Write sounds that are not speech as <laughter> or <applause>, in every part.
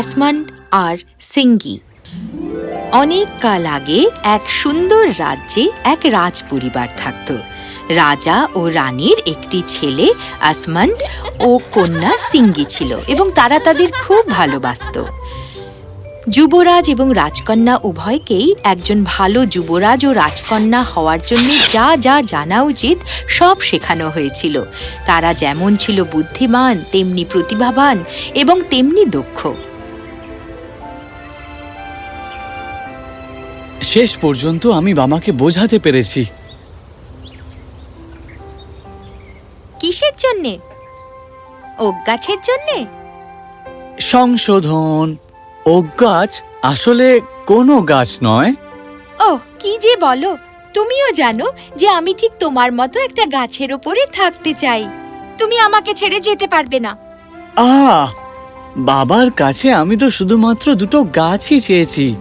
অ্যাসমন্ড আর সিঙ্গি। অনেক কাল আগে এক সুন্দর রাজ্যে এক রাজ পরিবার থাকত। রাজা ও রানীর একটি ছেলে আসমন্ড ও কন্যা সিঙ্গি ছিল এবং তারা তাদের খুব ভালোবাসতো। যুবরাজ এবং রাজকন্যা উভয়কেই একজন ভালো যুবরাজ ও রাজকন্যা হওয়ার জন্য যা যা জানা উচিত সব শেখানো হয়েছিল। তারা যেমন ছিল বুদ্ধিমান, তেমনি প্রতিভাবান এবং তেমনি দক্ষ। শেষ পর্যন্ত আমি বামাকে বোঝাতে পেরেছি। কিসের জন্যে? ওক গাছের জন্যে? সংশোধন। ও গাছ আসলে কোনো গাছ নয়। ও কি যে বলো। তুমিও জানো যে আমি ঠিক তোমার মতো একটা গাছের ওপরে থাকতে চাই। তুমি আমাকে ছেড়ে যেতে পারবে না। আ বাবার কাছে আমি তো শুধুমাত্র দুটো গাছই চেয়েছি।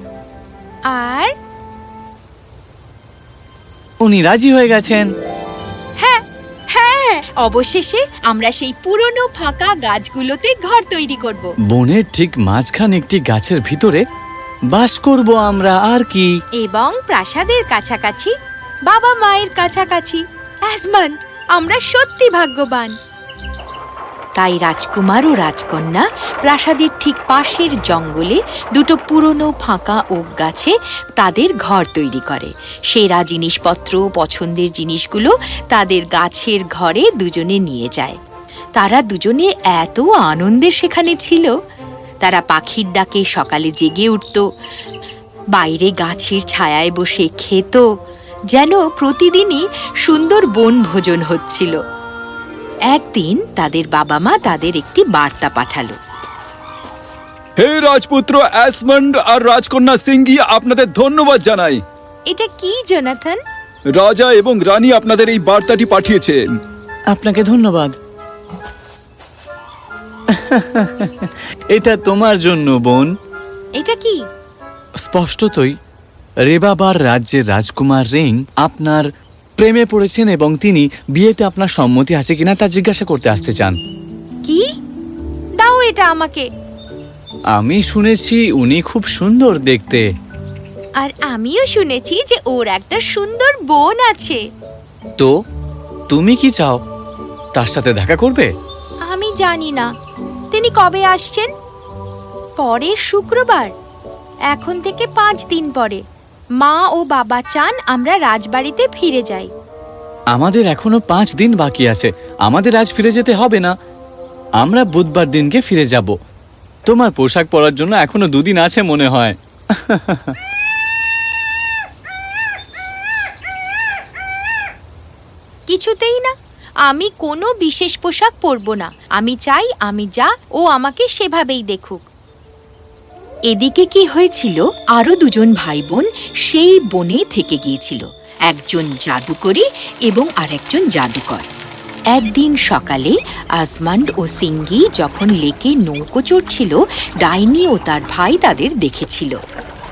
উনি রাজি হয়ে গেছেন। হ্যাঁ হ্যাঁ অবশেষে আমরা সেই পুরনো ফাঁকা গাছগুলোতে ঘর তৈরি করব। বনের ঠিক মাঝখানে একটি গাছের ভিতরে বাস করব আমরা আর কি। এবং প্রাসাদের কাছাকাছি বাবা মায়ের কাছাকাছি আমরা সত্যি ভাগ্যবান। তাই রাজকুমার ও রাজকন্যা প্রাসাদের ঠিক পাশের জঙ্গলে দুটো পুরনো ফাঁকা ওক গাছে তাদের ঘর তৈরি করে। সেরা জিনিসপত্র পছন্দের জিনিসগুলো তাদের গাছের ঘরে দুজনে নিয়ে যায়। তারা দুজনে এত আনন্দের সেখানে ছিল। তারা পাখির ডাকে সকালে জেগে উঠত। বাইরে গাছের ছায়ায় বসে খেত। যেন প্রতিদিনই সুন্দর বনভোজন হচ্ছিল। একদিন তাদের বাবা মা তাদের একটি বার্তা পাঠালো। হে রাজপুত্র অ্যাসমন্ড আর রাজকন্যা সিঙ্গি আপনাদের ধন্যবাদ জানাই। এটা কি জোনাথন? রাজা এবং রানী আপনাদের এই বার্তাটি পাঠিয়েছেন আপনাকে ধন্যবাদ। এটা তোমার জন্য বোন। এটা কি? স্পষ্টতই রেবাবার রাজ্যের রাজকুমার রিং আপনার প্রেমে পড়েছেন এবং তিনি বিয়েতে আপনার সম্মতি আছে কিনা তা জিজ্ঞাসা করতে আসতে চান। কি? দাও এটা আমাকে। আমি শুনেছি উনি খুব সুন্দর দেখতে। আর আমিও শুনেছি যে ওর একটা সুন্দর বোন আছে। তো তুমি কি চাও? তার সাথে দেখা করবে? আমি জানি না। তিনি কবে আসছেন? পরের শুক্রবার। এখন থেকে পাঁচ দিন পরে। মা ও বাবা চান আমরা রাজবাড়িতে ফিরে যাই। আমাদের এখনও পাঁচ দিন বাকি আছে। আমাদের আজ ফিরে যেতে হবে না। আমরা বুধবার দিনকে ফিরে যাব। তোমার পোশাক পরার জন্য এখনও দুদিন আছে মনে হয়। কিছুতেই না। আমি কোনো বিশেষ পোশাক পরব না। আমি চাই আমি যা ও আমাকে সেভাবেই দেখুক। এদিকে কি হয়েছিল? আরও দুজন ভাই বোন সেই বনে থেকে গিয়েছিল। একজন জাদুকরী এবং আরেকজন জাদুকর। একদিন সকালে আসমান্ড ও সিঙ্গি যখন লেকে নৌকো চড়ছিল, ডাইনি ও তার ভাই তাদের দেখেছিল।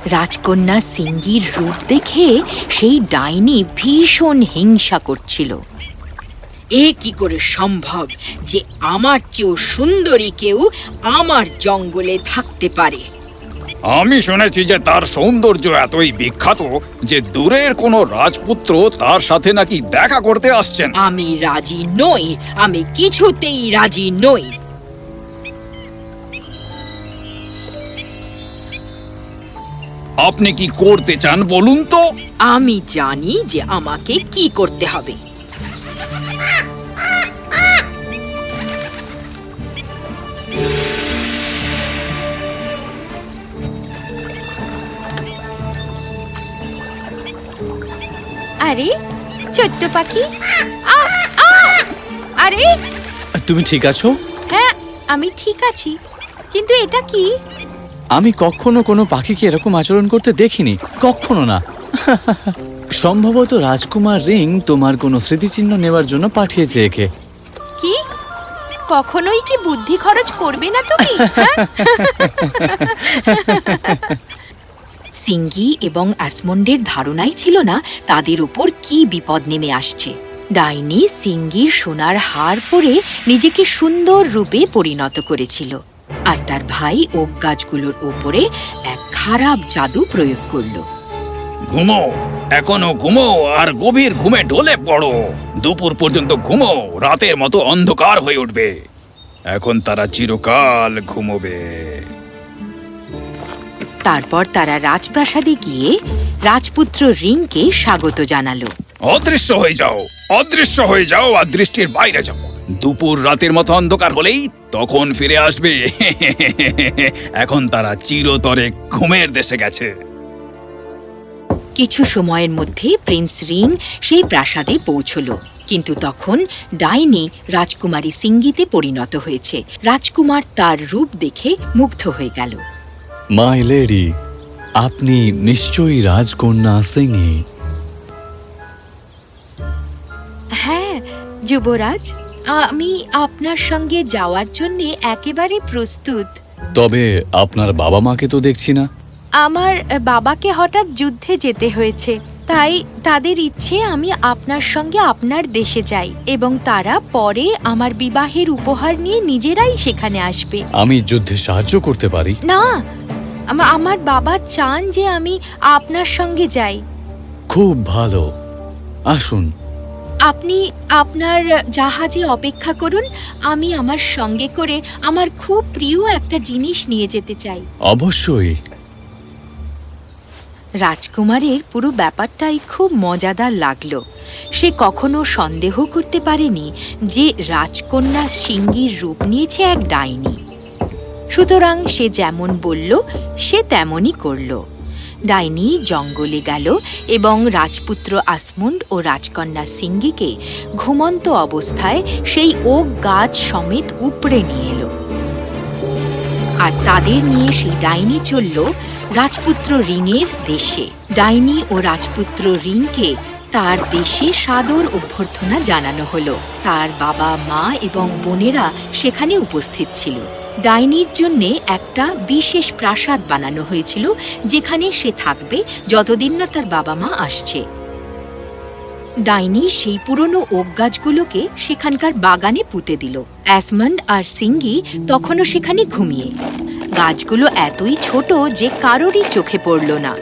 রাজকন্যা সিঙ্গির রূপ দেখে সেই ডাইনি ভীষণ হিংসা করছিল। এ কি করে সম্ভব যে আমার চেয়েও সুন্দরী কেউ আমার জঙ্গলে থাকতে পারে? আমি শুনেছি যে তার সৌন্দর্য এতই বিখ্যাত যে দূরের কোনো রাজপুত্র তার সাথে নাকি দেখা করতে আসছেন। আমি রাজি নই আমি কিছুতেই রাজি নই। আপনি কি করতে চান বলুন তো? আমি জানি যে আমাকে কি করতে হবে। আরে ছোট্ট পাখি। আ, আ! আরে তুমি ঠিক আছো? হ্যাঁ আমি ঠিক আছি। কিন্তু এটা কি? আমি কখনো কোনো পাখিকে এরকম আচরণ করতে দেখিনি। কখনো না। সম্ভবত রাজকুমার রিং তোমার কোনো স্মৃতিচিহ্ন নেওয়ার জন্য পাঠিয়েছে একে। কি? কখনোই কি বুদ্ধি খরচ করবে না তুমি হ্যাঁ? সিঙ্গি এবং অ্যাসমন্ডের ধারণাই ছিল না তাদের উপর কি বিপদ নেমে আসছে। ডাইনি সিঙ্গির সোনার হার পরে নিজেকে সুন্দর রূপে পরিণত করেছিল আর তার ভাই ওক গাছগুলোর ওপরে এক খারাপ জাদু প্রয়োগ করল। ঘুমো, এখনও ঘুমো আর গভীর ঘুমে ঢলে পড়ো। দুপুর পর্যন্ত ঘুমো, রাতের মতো অন্ধকার হয়ে উঠবে। এখন তারা চিরকাল ঘুমোবে। তারপর তারা রাজপ্রাসাদে গিয়ে রাজপুত্র রিংকে স্বাগত জানালো। অদৃশ্য হয়ে যাও অদৃশ্য হয়ে যাও আর দৃষ্টির বাইরে যাও। দুপুর রাতের মতো অন্ধকার হলেই তখন ফিরে আসবে। <laughs> এখন তারা চিরতরে ঘুমের দেশে গেছে। কিছু সময়ের মধ্যে প্রিন্স রিং সেই প্রাসাদে পৌঁছল। কিন্তু তখন ডাইনি রাজকুমারী সিঙ্গিতে পরিণত হয়েছে। রাজকুমার তার রূপ দেখে মুগ্ধ হয়ে গেল। মাই লেডি আপনি নিশ্চয়ই রাজকন্যা সিংহি। হ্যাঁ যুবরাজ আমি আপনার সঙ্গে যাওয়ার জন্য একেবারে প্রস্তুত। তবে আপনার বাবা মাকে তো দেখছি না। আমার বাবাকে হঠাৎ যুদ্ধে যেতে হয়েছে তাই তাদের ইচ্ছে আমি আপনার সঙ্গে আপনার দেশে যাই এবং তারা পরে আমার বিবাহের উপহার নিয়ে নিজেরাই সেখানে আসবে। আমি যুদ্ধে সাহায্য করতে পারি? না আমার বাবা চান যে আমি আপনার সঙ্গে যাই। খুব ভালো। আসুন। আপনি আপনার জাহাজে অপেক্ষা করুন আমি আমার সঙ্গে করে আমার খুব প্রিয় একটা জিনিস নিয়ে যেতে চাই। অবশ্যই। রাজকুমারের পুরো ব্যাপারটাই খুব মজাদার লাগল। সে কখনো সন্দেহ করতে পারেনি যে রাজকন্যা সিঙ্গির রূপ নিয়েছে এক ডাইনি। সুতরাং সে যেমন বলল, সে তেমনই করল। ডাইনি জঙ্গলে গেল এবং রাজপুত্র আসমুন্ড ও রাজকন্যা সিঙ্গিকে ঘুমন্ত অবস্থায় সেই ওক গাছ সমেত উপড়ে নিয়ে এলো। আর তাদের নিয়ে সেই ডাইনি চলল রাজপুত্র রিংয়ের দেশে। ডাইনি ও রাজপুত্র রিংকে তার দেশে সাদর অভ্যর্থনা জানানো হলো। তার বাবা, মা এবং বোনেরা সেখানে উপস্থিত ছিল। ডাইনির জন্য একটা বিশেষ প্রাসাদ বানানো হয়েছিল, যেখানে সে থাকবে যতদিন না তার বাবা মা আসছে। ডাইনি সেই পুরনো ওক গাছগুলোকে সেখানকার বাগানে পুঁতে দিল। অ্যাসমন্ড আর সিঙ্গি তখনও সেখানে ঘুমিয়ে। গাছগুলো এতই ছোট যে কারোরই চোখে পড়ল না।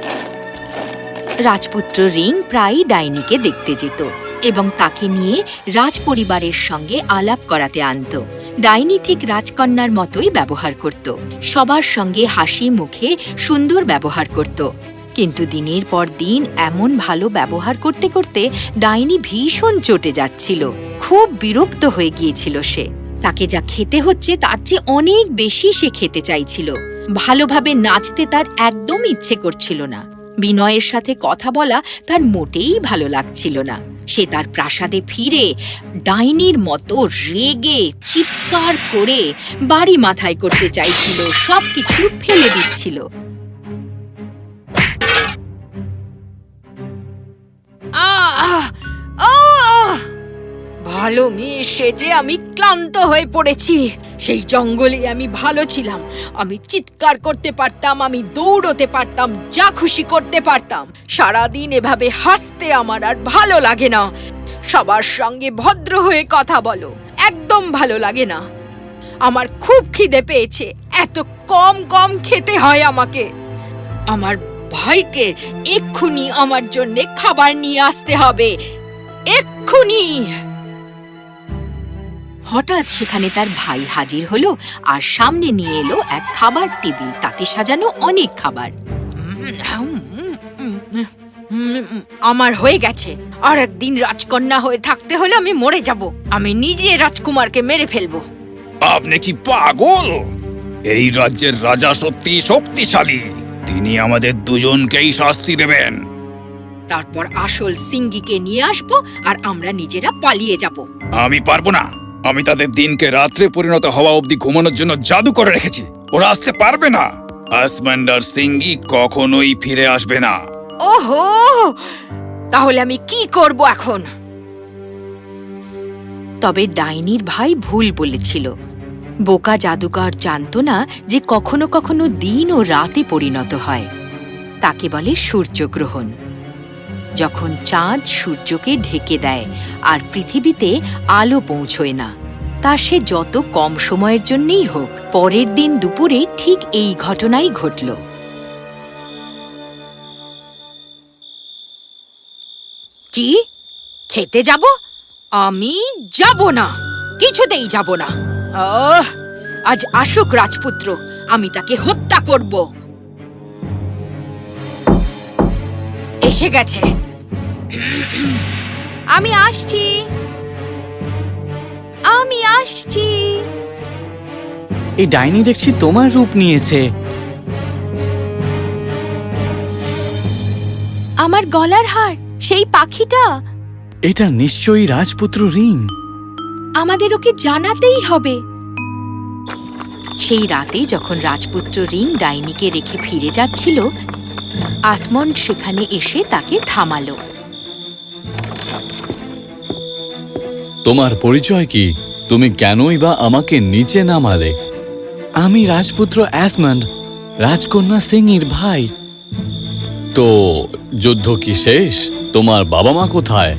রাজপুত্র রিং প্রায়ই ডাইনিকে দেখতে যেত এবং তাকে নিয়ে রাজপরিবারের সঙ্গে আলাপ করাতে আনত। ডাইনি ঠিক রাজকন্যার মতোই ব্যবহার করত। সবার সঙ্গে হাসি মুখে সুন্দর ব্যবহার করত। কিন্তু দিনের পর দিন এমন ভালো ব্যবহার করতে করতে ডাইনি ভীষণ চটে যাচ্ছিল। খুব বিরক্ত হয়ে গিয়েছিল সে। তাকে যা খেতে হচ্ছে তার চেয়ে অনেক বেশি সে খেতে চাইছিল। ভালোভাবে নাচতে তার একদম ইচ্ছে করছিল না। বিনয়ের সাথে কথা বলা তার মোটেই ভালো লাগছিল না সে তার প্রাসাদে ফিরে ডাইনির মতো রেগে চিৎকার করে বাড়ি মাথায় করতে চাইছিল, সবকিছু ফেলে দিচ্ছিল আহ! ভালো মেয়ে সেজে আমি ক্লান্ত হয়ে পড়েছি। সেই জঙ্গলে আমি ভালো ছিলাম। আমি চিৎকার করতে পারতাম, আমি দৌড়তে পারতাম, যা খুশি করতে পারতাম। সারাদিন এভাবে হাসতে আমার আর ভালো লাগে না। সবার সঙ্গে ভদ্র হয়ে কথা বলো, একদম ভালো লাগে না। আমার খুব খিদে পেয়েছে, এত কম কম খেতে হয় আমাকে। আমার ভাইকে এক্ষুনি আমার জন্যে খাবার নিয়ে আসতে হবে। এক্ষুনি! হঠাৎ সেখানে তার ভাই হাজির হলো আর সামনে নিয়ে এলো এক খাবার টেবিল। তাতে সাজানো অনেক খাবার। আমার হয়ে গেছে। আর একদিন রাজকন্যা হয়ে থাকতে হলে আমি মরে যাব। আমি নিজে রাজকুমারকে মেরে ফেলব। আপনি কি পাগল? এই রাজ্যের রাজা সত্যি শক্তিশালী। তিনি আমাদের দুজনকেই শাস্তি দেবেন। তারপর আসল সিঙ্গিকে নিয়ে আসব আর আমরা নিজেরা পালিয়ে যাব। আমি পারব না। আমি তাদের দিনকে রাত্রে পরিণত হওয়া অবধি ঘুমানোর জন্য জাদু করে রেখেছি। ওরা আসতে পারবে না। আসমান্ডার সিঙ্গি কখনোই ফিরে আসবে না। ওহো! তাহলে আমি কি করব এখন? তবে ডাইনির ভাই ভুল বলেছিল। বোকা জাদুকর জানতো না যে কখনো কখনো দিন ও রাতে পরিণত হয়। তাকে বলে সূর্যগ্রহণ। যখন চাঁদ সূর্যকে ঢেকে দেয় আর পৃথিবীতে আলো পৌঁছয় না, তা সে যত কম সময়ের জন্যই হোক, পরের দিন দুপুরে ঠিক এই ঘটনাই ঘটল। কি? খেতে যাব? আমি যাব না। কিছুতেই যাব না। আজ আসুক রাজপুত্র, আমি তাকে হত্যা করব। এসে গেছে। আমি আসছি। আমি আসছি। এই ডাইনি দেখছি তোমার রূপ নিয়েছে। আমার গলার হার সেই পাখিটা? এটা নিশ্চয়ই রাজপুত্র রিং। আমাদের ওকে জানাতেই হবে। সেই রাতে যখন রাজপুত্র রিং ডাইনিকে রেখে ফিরে যাচ্ছিল আসমন্ড সেখানে এসে তাকে থামালো। তোমার পরিচয় কি? তুমি কেনই বা আমাকে নিচে নামালে? আমি রাজপুত্র অ্যাসমন্ড, রাজকন্যা সিংয়ের ভাই। তো যুদ্ধ কি শেষ? তোমার বাবা মা কোথায়?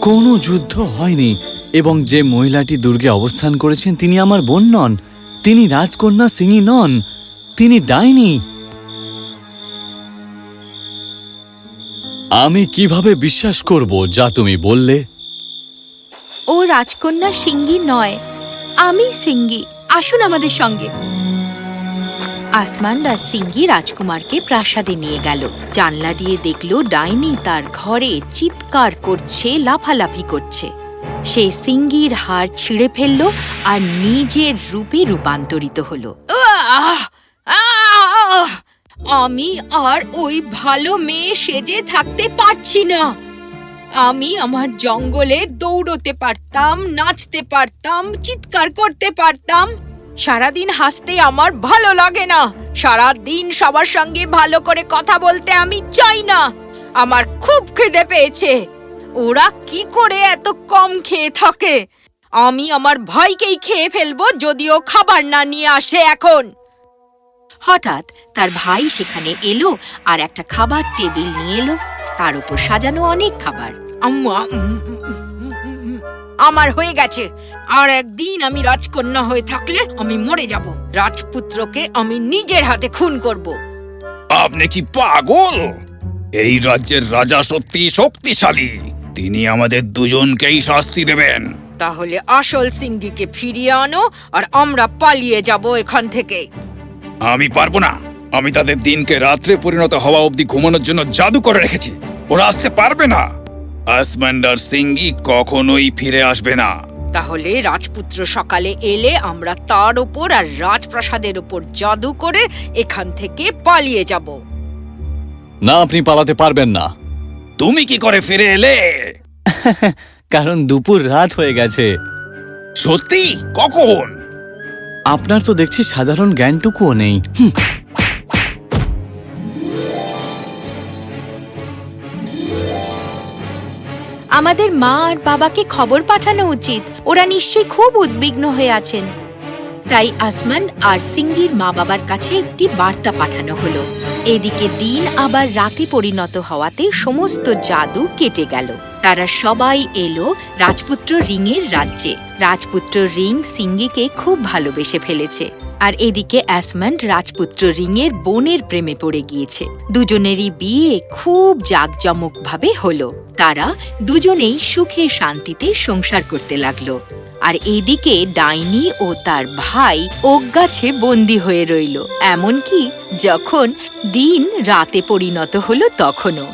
কোনো যুদ্ধ হয়নি, এবং যে মহিলাটি দুর্গে অবস্থান করেছেন তিনি আমার বোন নন, তিনি রাজকন্যা সিংই নন, তিনি ডাইনি। আমি কীভাবে বিশ্বাস করব যা তুমি বললে? ও রাজকন্যা সিঙ্গি নয়, আমি সিঙ্গি। আসুন আমাদের সঙ্গে। আসমান আর সিঙ্গি রাজকুমারকে প্রাসাদে নিয়ে গেল। জানলা দিয়ে দেখল ডাইনি তার ঘরে চিৎকার করছে, লাফালাফি করছে। সে সিঙ্গির হার ছিঁড়ে ফেলল আর নিজের রূপে রূপান্তরিত হলো। আমি আর ওই ভালো মেয়ে সেজে থাকতে পারছি না। আমি আমার জঙ্গলে দৌড়তে পারতাম, নাচতে পারতাম, চিৎকার করতে পারতাম। সারাদিন হাসতে আমার ভালো লাগে না। সারা দিন সবার সঙ্গে ভালো করে কথা বলতে আমি চাই না। আমার খুব খিদে পেয়েছে। ওরা কি করে এত কম খেয়ে থাকে? আমি আমার ভাইকেই খেয়ে ফেলব যদিও খাবার না নিয়ে আসে এখন। হঠাৎ তার ভাই সেখানে এলো আর একটা খাবার টেবিল নিয়ে এলো। তার উপর সাজানো অনেক খাবার। আমার হয়ে গেছে। আর একদিন আমি রাজকন্যা হয়ে থাকলে আমি মরে যাব। রাজপুত্রকে আমি নিজের হাতে খুন করব। আপনি কি পাগল? এই রাজ্যের রাজা সত্যি শক্তিশালী। তিনি আমাদের দুজনকেই শাস্তি দেবেন। তাহলে আসল সিঙ্গিকে ফিরিয়ে আনো আর আমরা পালিয়ে যাব এখান থেকে। আমি পারব না। আমি তাদের দিনকে রাত্রে পরিণত হওয়া অবধি ঘুমানোর জন্য জাদু করে রেখেছি। ওরা আসতে পারবে না। আসমান্ডার সিঙ্গি কখনোই ফিরে আসবে না। তাহলে রাজপুত্র সকালে এলে আমরা তার ওপর আর রাজপ্রাসাদের ওপর জাদু করে এখান থেকে পালিয়ে যাব। না আপনি পালাতে পারবেন না। তুমি কি করে ফিরে এলে? <laughs> কারণ দুপুর রাত হয়ে গেছে। সত্যি? কখন? আপনার তো দেখছি সাধারণ জ্ঞানটুকুও নেই। আমাদের মা আর বাবাকে খবর পাঠানো উচিত। ওরা নিশ্চয়ই খুব উদ্বিগ্ন হয়ে আছেন। তাই আসমান আর সিঙ্গির মা বাবার কাছে একটি বার্তা পাঠানো হলো। এদিকে দিন আবার রাতে পরিণত হওয়াতে সমস্ত জাদু কেটে গেল। তারা সবাই এলো রাজপুত্র রিংয়ের রাজ্যে। রাজপুত্র রিং সিঙ্গিকে খুব ভালোবেসে ফেলেছে। আর এদিকে অ্যাসমন্ড রাজপুত্র রিংয়ের বোনের প্রেমে পড়ে গিয়েছে। দুজনেরই বিয়ে খুব জাঁকজমকভাবে হলো। তারা দুজনেই সুখে শান্তিতে সংসার করতে লাগল। আর এদিকে ডাইনি ও তার ভাই ওক গাছে বন্দি হয়ে রইল। এমনকি যখন দিন রাতে পরিণত হলো তখনও।